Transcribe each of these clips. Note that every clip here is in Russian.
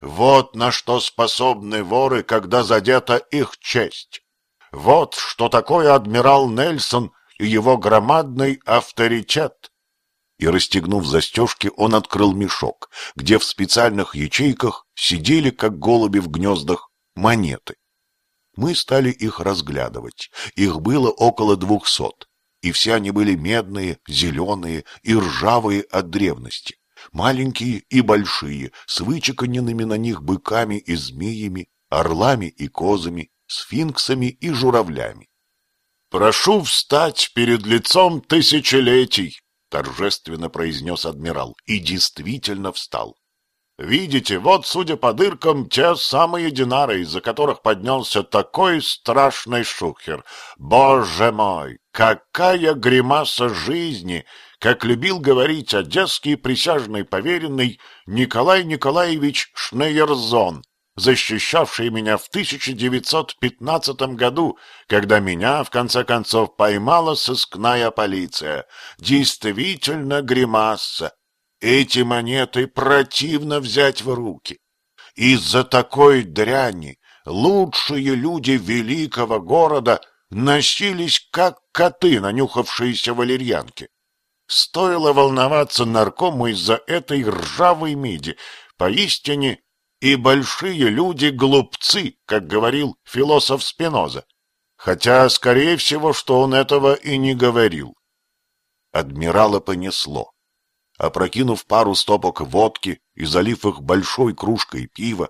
Вот на что способны воры, когда задета их честь. Вот что такое адмирал Нельсон и его громадный авторитет. И, расстегнув застежки, он открыл мешок, где в специальных ячейках сидели, как голуби в гнездах, монеты. Мы стали их разглядывать. Их было около двухсот, и все они были медные, зеленые и ржавые от древности маленькие и большие, с вычеканенными на них быками и змеями, орлами и козами, сфинксами и журавлями. «Прошу встать перед лицом тысячелетий!» — торжественно произнес адмирал, и действительно встал. «Видите, вот, судя по дыркам, те самые динары, из-за которых поднялся такой страшный шухер. Боже мой, какая гримаса жизни! как любил говорить одесский присяжный поверенный Николай Николаевич Шнейерзон, защищавший меня в 1915 году, когда меня, в конце концов, поймала сыскная полиция. Действительно гримаса. Эти монеты противно взять в руки. Из-за такой дряни лучшие люди великого города носились, как коты, нанюхавшиеся валерьянки. Стоило волноваться наркому из-за этой ржавой меди. Поистине и большие люди глупцы, как говорил философ Спиноза. Хотя, скорее всего, что он этого и не говорил. Адмирала понесло. Опрокинув пару стопок водки и залив их большой кружкой пива,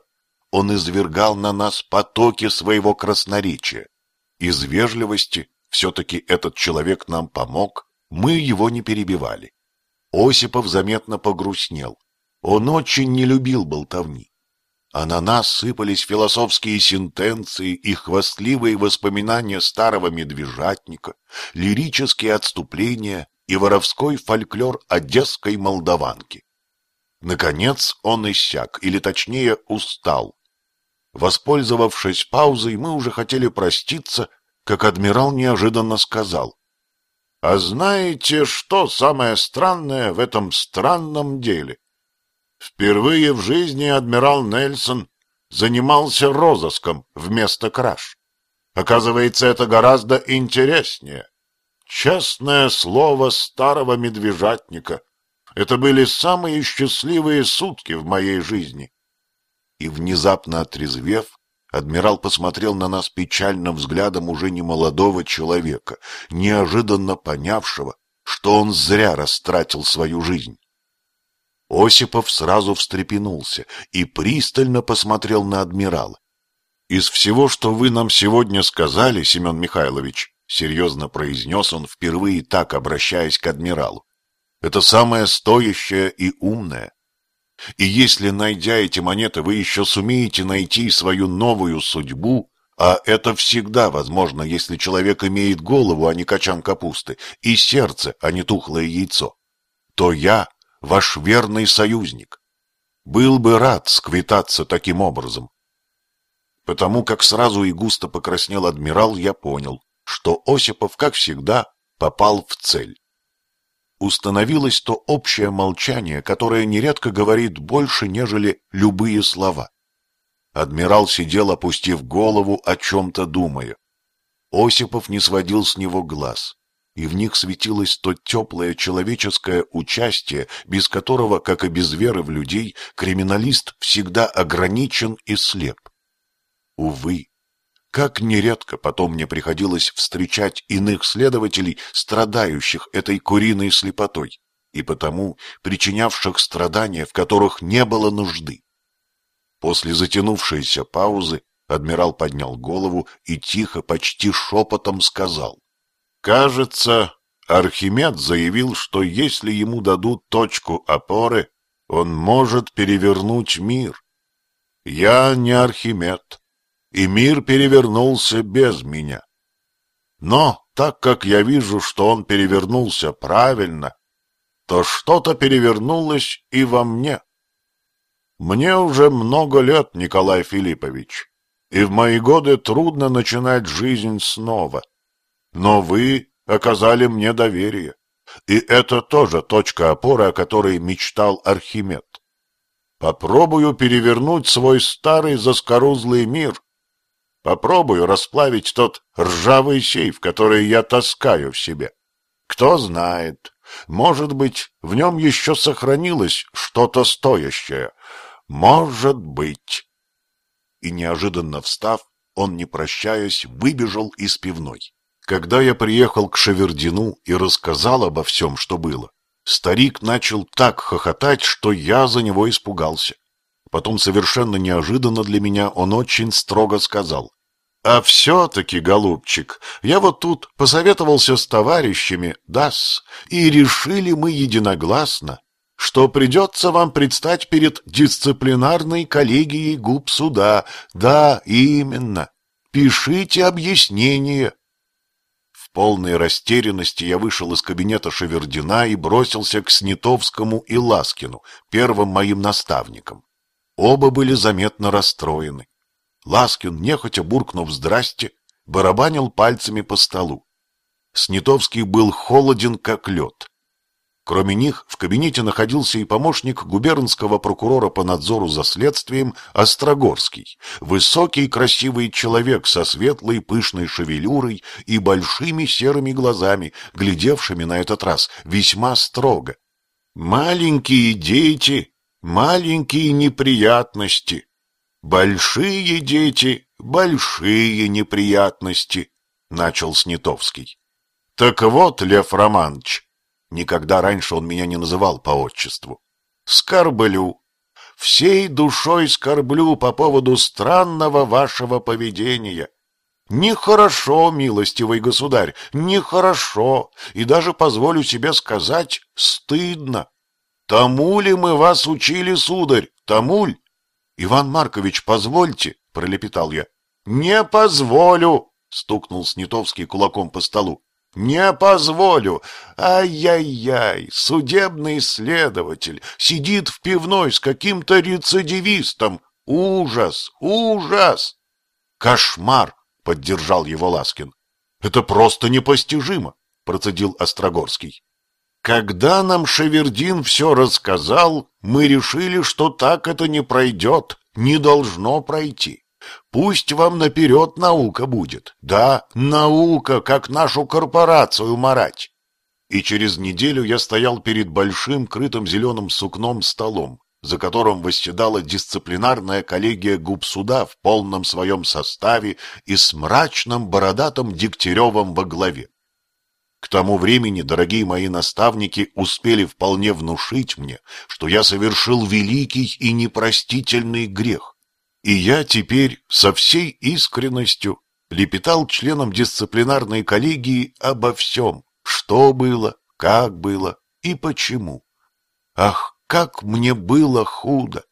он извергал на нас потоки своего красноречия. Из вежливости все-таки этот человек нам помог, мы его не перебивали. Осипов заметно погрустнел. Он очень не любил болтовни. А на нас сыпались философские сентенции и хвастливые воспоминания старого медвежатника, лирические отступления и воровской фольклор одесской молдаванки. Наконец он иссяк, или точнее устал. Воспользовавшись паузой, мы уже хотели проститься, как адмирал неожиданно сказал. А знаете, что самое странное в этом странном деле? Впервые в жизни адмирал Нельсон занимался розыском вместо краж. Оказывается, это гораздо интереснее. Честное слово старого медвежатника. Это были самые счастливые сутки в моей жизни. И внезапно отрезвев, Адмирал посмотрел на нас печальным взглядом уже не молодого человека, неожиданно понявшего, что он зря растратил свою жизнь. Осипов сразу встрепенулся и пристально посмотрел на адмирала. «Из всего, что вы нам сегодня сказали, Семен Михайлович, — серьезно произнес он, впервые так обращаясь к адмиралу, — это самое стоящее и умное, и если, найдя эти монеты, вы еще сумеете найти свою новую судьбу, а это всегда возможно, если человек имеет голову, а не качан капусты, и сердце, а не тухлое яйцо, то я ваш верный союзник. Был бы рад сквитаться таким образом. Потому как сразу и густо покраснел адмирал, я понял, что Осипов, как всегда, попал в цель установилось то общее молчание, которое нередко говорит больше, нежели любые слова. Адмирал сидел, опустив голову, о чем-то думая. Осипов не сводил с него глаз, и в них светилось то теплое человеческое участие, без которого, как и без веры в людей, криминалист всегда ограничен и слеп. Увы, как нередко потом мне приходилось встречать иных следователей, страдающих этой куриной слепотой, и потому причинявших страдания, в которых не было нужды. После затянувшейся паузы адмирал поднял голову и тихо, почти шепотом сказал. «Кажется, Архимед заявил, что если ему дадут точку опоры, он может перевернуть мир. Я не Архимед, и мир перевернулся без меня. Но так как я вижу, что он перевернулся правильно, то что-то перевернулось и во мне. Мне уже много лет, Николай Филиппович, и в мои годы трудно начинать жизнь снова. Но вы оказали мне доверие, и это тоже точка опоры, о которой мечтал Архимед. Попробую перевернуть свой старый заскорузлый мир. Попробую расплавить тот ржавый сейф, который я таскаю в себе. Кто знает, может быть, в нем еще сохранилось что-то стоящее. Может быть. И неожиданно встав, он, не прощаясь, выбежал из пивной. Когда я приехал к Шевердину и рассказал обо всем, что было, старик начал так хохотать, что я за него испугался. Потом совершенно неожиданно для меня он очень строго сказал. «А все-таки, голубчик, я вот тут посоветовался с товарищами, дас, и решили мы единогласно, что придется вам предстать перед дисциплинарной коллегией губ суда. Да, именно. Пишите объяснение, полной растерянности я вышел из кабинета Шевердина и бросился к Снитовскому и Ласкину, первым моим наставникам. Оба были заметно расстроены. Ласкин, нехотя буркнув «здрасте», барабанил пальцами по столу. Снитовский был холоден, как лед. Кроме них в кабинете находился и помощник губернского прокурора по надзору за следствием Острогорский, высокий красивый человек со светлой пышной шевелюрой и большими серыми глазами, глядевшими на этот раз весьма строго. «Маленькие дети, маленькие неприятности, большие дети, большие неприятности», — начал Снитовский. «Так вот, Лев Романович, Никогда раньше он меня не называл по отчеству. Скорблю. Всей душой скорблю по поводу странного вашего поведения. Нехорошо, милостивый государь, нехорошо, и даже позволю себе сказать, стыдно. Тому ли мы вас учили, сударь, тому ль? Иван Маркович, позвольте, пролепетал я. Не позволю, стукнул Снитовский кулаком по столу. Не позволю. Ай-яй-яй, судебный следователь сидит в пивной с каким-то рецидивистом. Ужас, ужас. Кошмар, поддержал его Ласкин. Это просто непостижимо, процедил Острогорский. Когда нам Шевердин все рассказал, мы решили, что так это не пройдет, не должно пройти. Пусть вам наперед наука будет. Да, наука, как нашу корпорацию марать. И через неделю я стоял перед большим крытым зеленым сукном столом, за которым восседала дисциплинарная коллегия губсуда в полном своем составе и с мрачным бородатым Дегтяревым во главе. К тому времени, дорогие мои наставники, успели вполне внушить мне, что я совершил великий и непростительный грех, и я теперь со всей искренностью лепетал членам дисциплинарной коллегии обо всем, что было, как было и почему. Ах, как мне было худо!